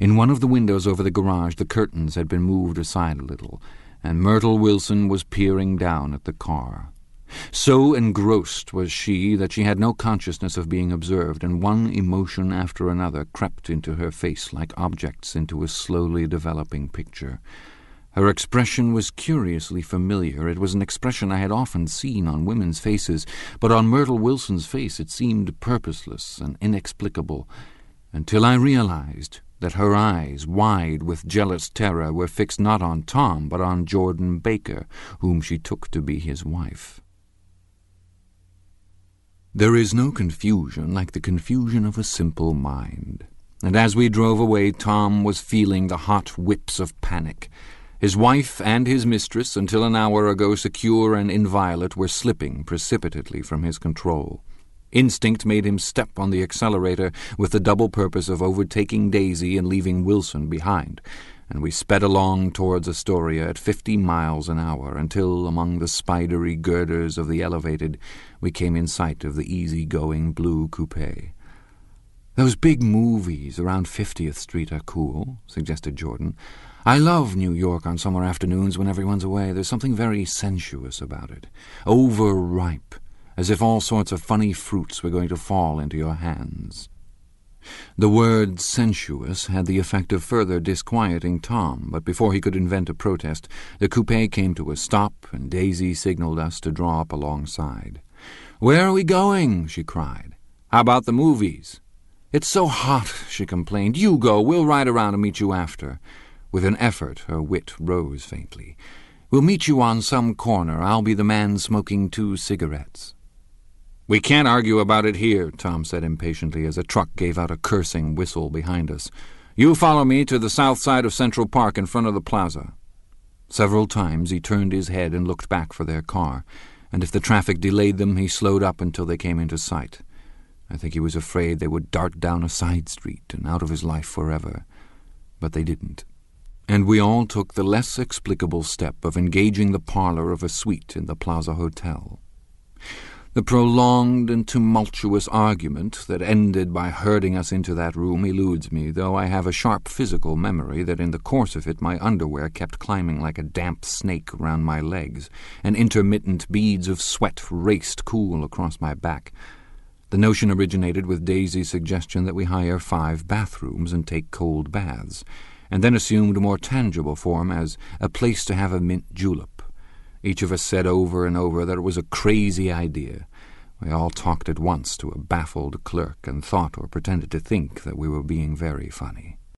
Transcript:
In one of the windows over the garage, the curtains had been moved aside a little, and Myrtle Wilson was peering down at the car. So engrossed was she that she had no consciousness of being observed, and one emotion after another crept into her face like objects into a slowly developing picture. Her expression was curiously familiar. It was an expression I had often seen on women's faces, but on Myrtle Wilson's face it seemed purposeless and inexplicable, until I realized that her eyes, wide with jealous terror, were fixed not on Tom, but on Jordan Baker, whom she took to be his wife. There is no confusion like the confusion of a simple mind, and as we drove away Tom was feeling the hot whips of panic. His wife and his mistress, until an hour ago secure and inviolate, were slipping precipitately from his control. Instinct made him step on the accelerator with the double purpose of overtaking Daisy and leaving Wilson behind, and we sped along towards Astoria at fifty miles an hour until, among the spidery girders of the elevated, we came in sight of the easy-going blue coupe. Those big movies around 50th Street are cool, suggested Jordan. I love New York on summer afternoons when everyone's away. There's something very sensuous about it. Overripe, as if all sorts of funny fruits were going to fall into your hands. The word sensuous had the effect of further disquieting Tom, but before he could invent a protest, the coupe came to a stop, and Daisy signaled us to draw up alongside. Where are we going? she cried. How about the movies? It's so hot, she complained. You go. We'll ride around and meet you after. With an effort, her wit rose faintly. We'll meet you on some corner. I'll be the man smoking two cigarettes. We can't argue about it here, Tom said impatiently as a truck gave out a cursing whistle behind us. You follow me to the south side of Central Park in front of the plaza. Several times he turned his head and looked back for their car, and if the traffic delayed them, he slowed up until they came into sight. I think he was afraid they would dart down a side street and out of his life forever. But they didn't and we all took the less explicable step of engaging the parlor of a suite in the Plaza Hotel. The prolonged and tumultuous argument that ended by herding us into that room eludes me, though I have a sharp physical memory that in the course of it my underwear kept climbing like a damp snake round my legs, and intermittent beads of sweat raced cool across my back. The notion originated with Daisy's suggestion that we hire five bathrooms and take cold baths and then assumed a more tangible form as a place to have a mint julep. Each of us said over and over that it was a crazy idea. We all talked at once to a baffled clerk and thought or pretended to think that we were being very funny.